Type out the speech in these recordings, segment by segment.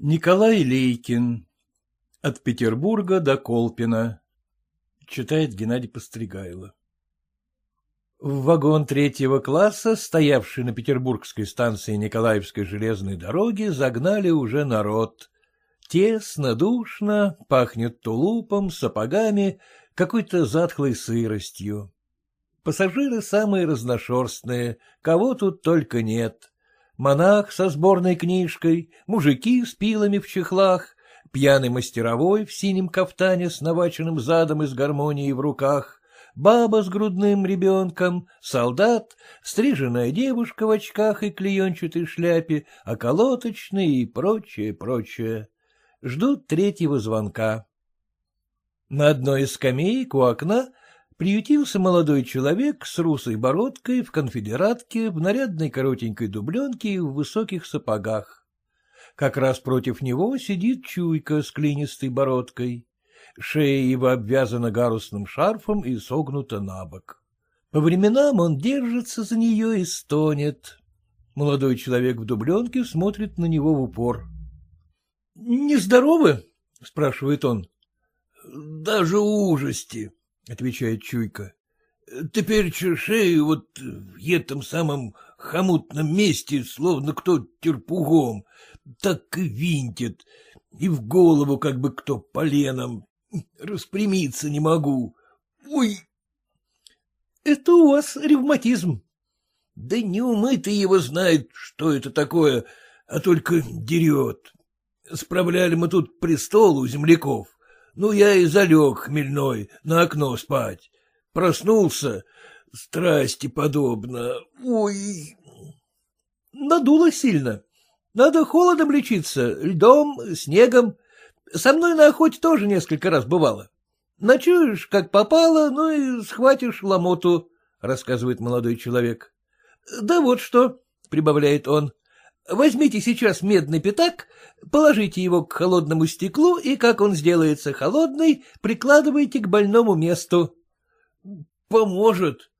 Николай Лейкин. От Петербурга до Колпина. Читает Геннадий Постригайло. В вагон третьего класса, стоявший на петербургской станции Николаевской железной дороги, загнали уже народ. Тесно, душно, пахнет тулупом, сапогами, какой-то затхлой сыростью. Пассажиры самые разношерстные, кого тут только нет монах со сборной книжкой, мужики с пилами в чехлах, пьяный мастеровой в синем кафтане с наваченным задом и с гармонией в руках, баба с грудным ребенком, солдат, стриженная девушка в очках и клеенчатой шляпе, околоточные и прочее, прочее. Ждут третьего звонка. На одной из скамеек у окна приютился молодой человек с русой бородкой, в конфедератке, в нарядной коротенькой дубленке и в высоких сапогах. Как раз против него сидит чуйка с клинистой бородкой. Шея его обвязана гарусным шарфом и согнута на бок. По временам он держится за нее и стонет. Молодой человек в дубленке смотрит на него в упор. — Нездоровы? — спрашивает он. — Даже ужасти, — отвечает Чуйка. — Теперь шею вот в этом самом хомутном месте, словно кто терпугом, так и винтит, и в голову как бы кто поленом. Распрямиться не могу. Ой! — Это у вас ревматизм. — Да не умытый его знает, что это такое, а только дерет. Справляли мы тут престол у земляков. Ну, я и залег хмельной на окно спать. Проснулся, страсти подобно. Ой! Надуло сильно. Надо холодом лечиться, льдом, снегом. Со мной на охоте тоже несколько раз бывало. Ночуешь, как попало, ну и схватишь ломоту, — рассказывает молодой человек. — Да вот что, — прибавляет он, Возьмите сейчас медный пятак, положите его к холодному стеклу, и как он сделается холодный, прикладывайте к больному месту. — Поможет.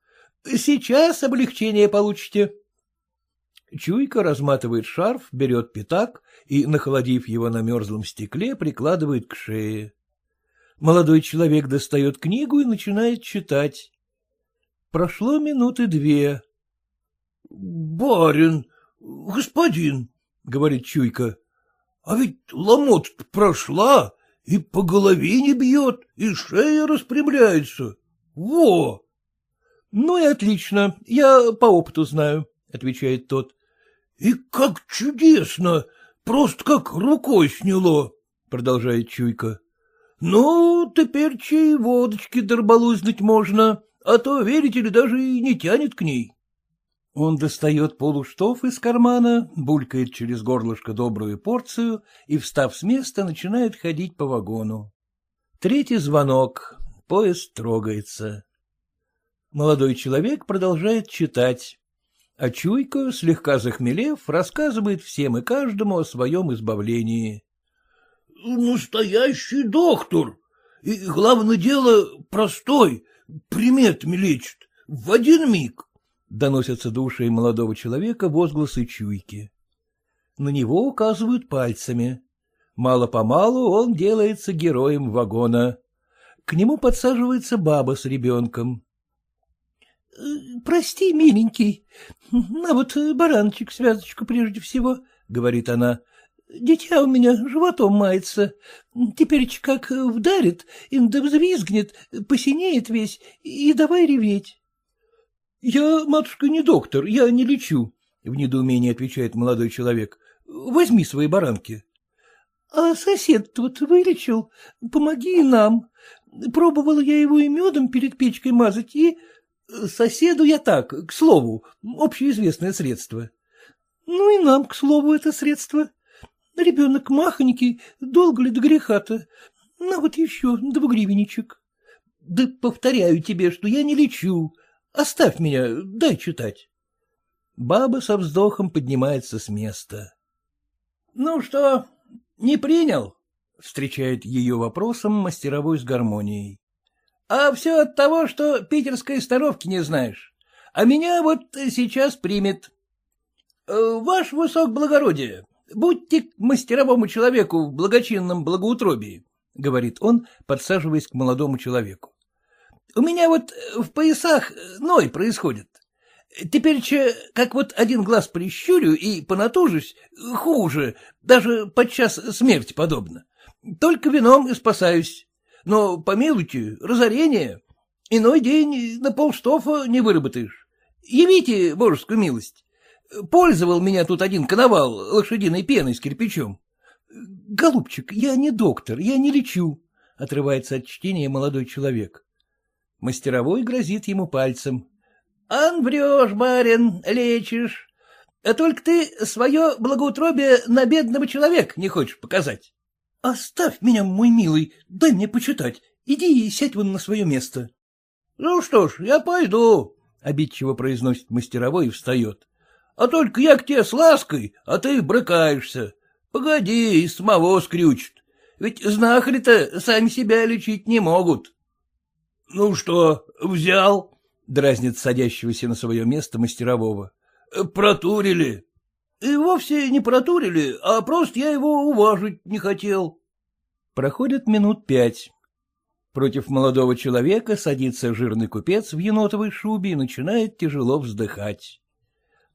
Сейчас облегчение получите. Чуйка разматывает шарф, берет пятак и, нахладив его на мерзлом стекле, прикладывает к шее. Молодой человек достает книгу и начинает читать. Прошло минуты две. — Барин, — Господин, — говорит Чуйка, — а ведь ломота прошла, и по голове не бьет, и шея распрямляется. Во! — Ну и отлично, я по опыту знаю, — отвечает тот. — И как чудесно, просто как рукой сняло, — продолжает Чуйка. — Ну, теперь чей водочки дорбалузнуть можно, а то, верите ли, даже и не тянет к ней. Он достает полуштов из кармана, булькает через горлышко добрую порцию и, встав с места, начинает ходить по вагону. Третий звонок. Поезд трогается. Молодой человек продолжает читать, а Чуйка, слегка захмелев, рассказывает всем и каждому о своем избавлении. — Настоящий доктор! И, главное дело, простой, приметами лечит, в один миг. Доносятся до ушей молодого человека возгласы чуйки. На него указывают пальцами. Мало-помалу он делается героем вагона. К нему подсаживается баба с ребенком. — Прости, миленький, на вот баранчик связочку прежде всего, — говорит она. — Дитя у меня животом мается. Теперь как вдарит, да взвизгнет, посинеет весь, и давай реветь. — Я, матушка, не доктор, я не лечу, — в недоумении отвечает молодой человек. — Возьми свои баранки. — А сосед тут вылечил. Помоги нам. Пробовала я его и медом перед печкой мазать, и... Соседу я так, к слову, общеизвестное средство. Ну и нам, к слову, это средство. Ребенок махонький, долго ли до греха-то? На вот еще двугривенничек. Да повторяю тебе, что я не лечу, Оставь меня, дай читать. Баба со вздохом поднимается с места. — Ну что, не принял? — встречает ее вопросом мастеровой с гармонией. — А все от того, что питерской старовки не знаешь. А меня вот сейчас примет. — Ваш высок благородие, Будьте к мастеровому человеку в благочинном благоутробии, — говорит он, подсаживаясь к молодому человеку. — У меня вот в поясах ной происходит. Теперь, че, как вот один глаз прищурю и понатужусь, хуже, даже подчас смерть подобно. Только вином и спасаюсь. Но, помилуйте, разорение. Иной день на полштофа не выработаешь. Явите божескую милость. Пользовал меня тут один коновал лошадиной пеной с кирпичом. — Голубчик, я не доктор, я не лечу, — отрывается от чтения молодой человек. Мастеровой грозит ему пальцем. — Ан врешь, барин, лечишь. А только ты свое благоутробие на бедного человека не хочешь показать. — Оставь меня, мой милый, дай мне почитать. Иди и сядь вон на свое место. — Ну что ж, я пойду, — обидчиво произносит мастеровой и встает. — А только я к тебе с лаской, а ты брыкаешься. Погоди, и самого скрючит. Ведь знахари-то сами себя лечить не могут. — Ну что, взял? — дразнит садящегося на свое место мастерового. — Протурили. — И вовсе не протурили, а просто я его уважить не хотел. Проходит минут пять. Против молодого человека садится жирный купец в енотовой шубе и начинает тяжело вздыхать.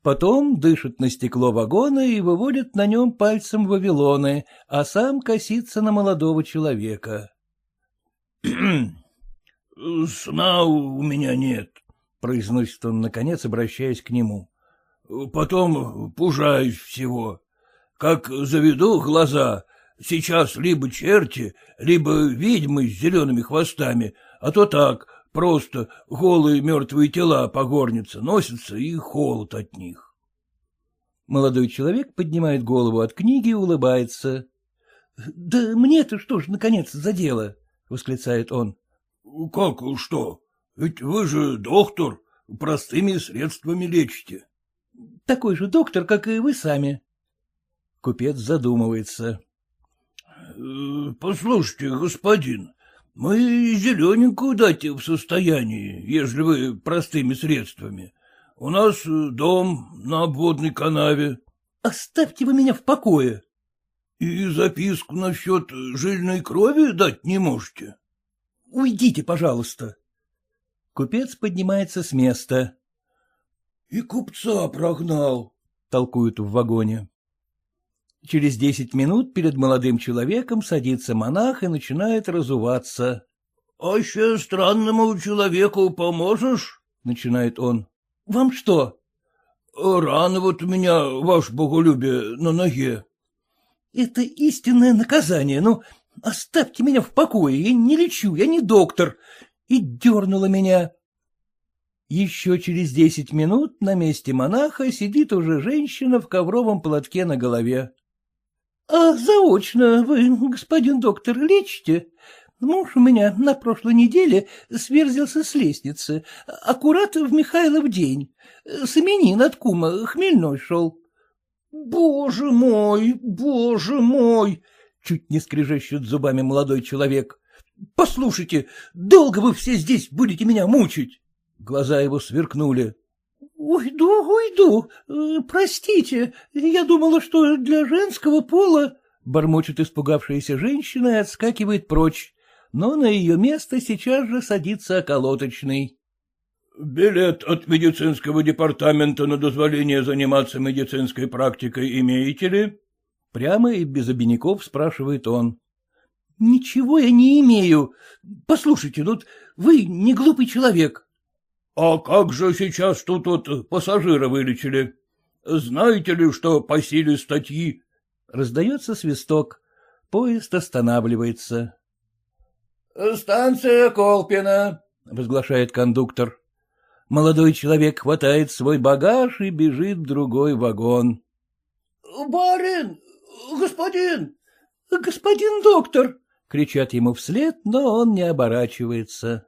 Потом дышит на стекло вагона и выводит на нем пальцем вавилоны, а сам косится на молодого человека. — Сна у меня нет, произносит он, наконец, обращаясь к нему. — Потом пужаюсь всего. Как заведу глаза, сейчас либо черти, либо ведьмы с зелеными хвостами, а то так, просто голые мертвые тела по горнице носятся и холод от них. Молодой человек поднимает голову от книги и улыбается. — Да мне-то что ж, наконец, за дело? — восклицает он. — Как что? Ведь вы же доктор, простыми средствами лечите. — Такой же доктор, как и вы сами. Купец задумывается. «Э, — Послушайте, господин, мы зелененькую дать в состоянии, если вы простыми средствами. У нас дом на обводной канаве. — Оставьте вы меня в покое. — И записку насчет жильной крови дать не можете? — Уйдите, пожалуйста. Купец поднимается с места. — И купца прогнал, — толкуют в вагоне. Через десять минут перед молодым человеком садится монах и начинает разуваться. — А еще странному человеку поможешь? — начинает он. — Вам что? — Рана вот у меня, ваше боголюбие, на ноге. — Это истинное наказание, ну, оставьте меня в покое, я не лечу, я не доктор и дернула меня. Еще через десять минут на месте монаха сидит уже женщина в ковровом платке на голове. — А заочно вы, господин доктор, лечите? Муж у меня на прошлой неделе сверзился с лестницы, аккурат в Михайлов день. С именин от кума хмельной шел. — Боже мой, боже мой! — чуть не скрежещет зубами молодой человек. — Послушайте, долго вы все здесь будете меня мучить? Глаза его сверкнули. — Уйду, уйду. Э, простите, я думала, что для женского пола... Бормочет испугавшаяся женщина и отскакивает прочь, но на ее место сейчас же садится околоточный. — Билет от медицинского департамента на дозволение заниматься медицинской практикой имеете ли? Прямо и без обиняков спрашивает он. — Ничего я не имею. Послушайте, тут вы не глупый человек. — А как же сейчас тут вот пассажира вылечили? Знаете ли, что по силе статьи? Раздается свисток. Поезд останавливается. — Станция Колпина, — возглашает кондуктор. Молодой человек хватает свой багаж и бежит в другой вагон. — Барин! Господин! Господин доктор! — кричат ему вслед, но он не оборачивается.